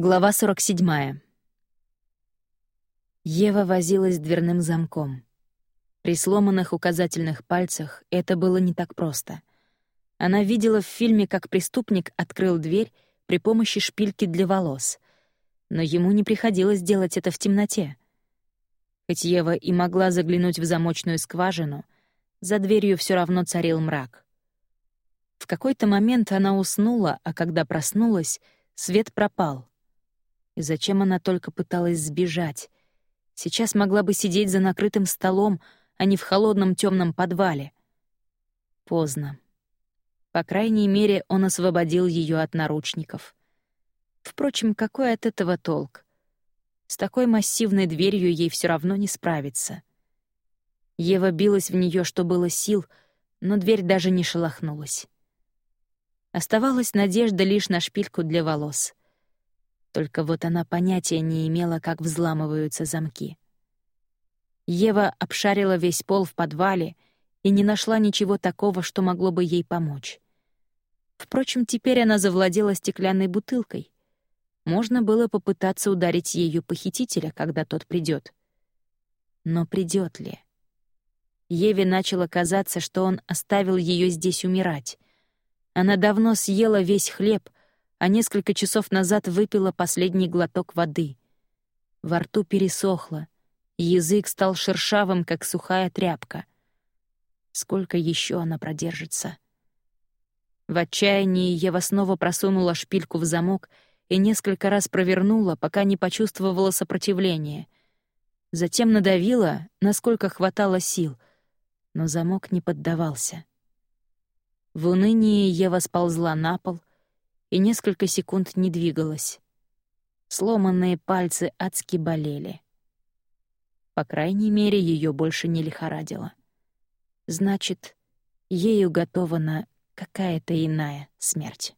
Глава 47. Ева возилась дверным замком. При сломанных указательных пальцах это было не так просто. Она видела в фильме, как преступник открыл дверь при помощи шпильки для волос. Но ему не приходилось делать это в темноте. Хоть Ева и могла заглянуть в замочную скважину, за дверью все равно царил мрак. В какой-то момент она уснула, а когда проснулась, свет пропал. И зачем она только пыталась сбежать? Сейчас могла бы сидеть за накрытым столом, а не в холодном темном подвале. Поздно. По крайней мере, он освободил ее от наручников. Впрочем, какой от этого толк? С такой массивной дверью ей все равно не справиться. Ева билась в нее, что было сил, но дверь даже не шелохнулась. Оставалась надежда лишь на шпильку для волос. Только вот она понятия не имела, как взламываются замки. Ева обшарила весь пол в подвале и не нашла ничего такого, что могло бы ей помочь. Впрочем, теперь она завладела стеклянной бутылкой. Можно было попытаться ударить ею похитителя, когда тот придет. Но придет ли? Еве начало казаться, что он оставил ее здесь умирать. Она давно съела весь хлеб, а несколько часов назад выпила последний глоток воды. Во рту пересохло, язык стал шершавым, как сухая тряпка. Сколько еще она продержится? В отчаянии Ева снова просунула шпильку в замок и несколько раз провернула, пока не почувствовала сопротивления. Затем надавила, насколько хватало сил, но замок не поддавался. В унынии Ева сползла на пол, и несколько секунд не двигалась. Сломанные пальцы адски болели. По крайней мере, ее больше не лихорадило. Значит, ею готована какая-то иная смерть.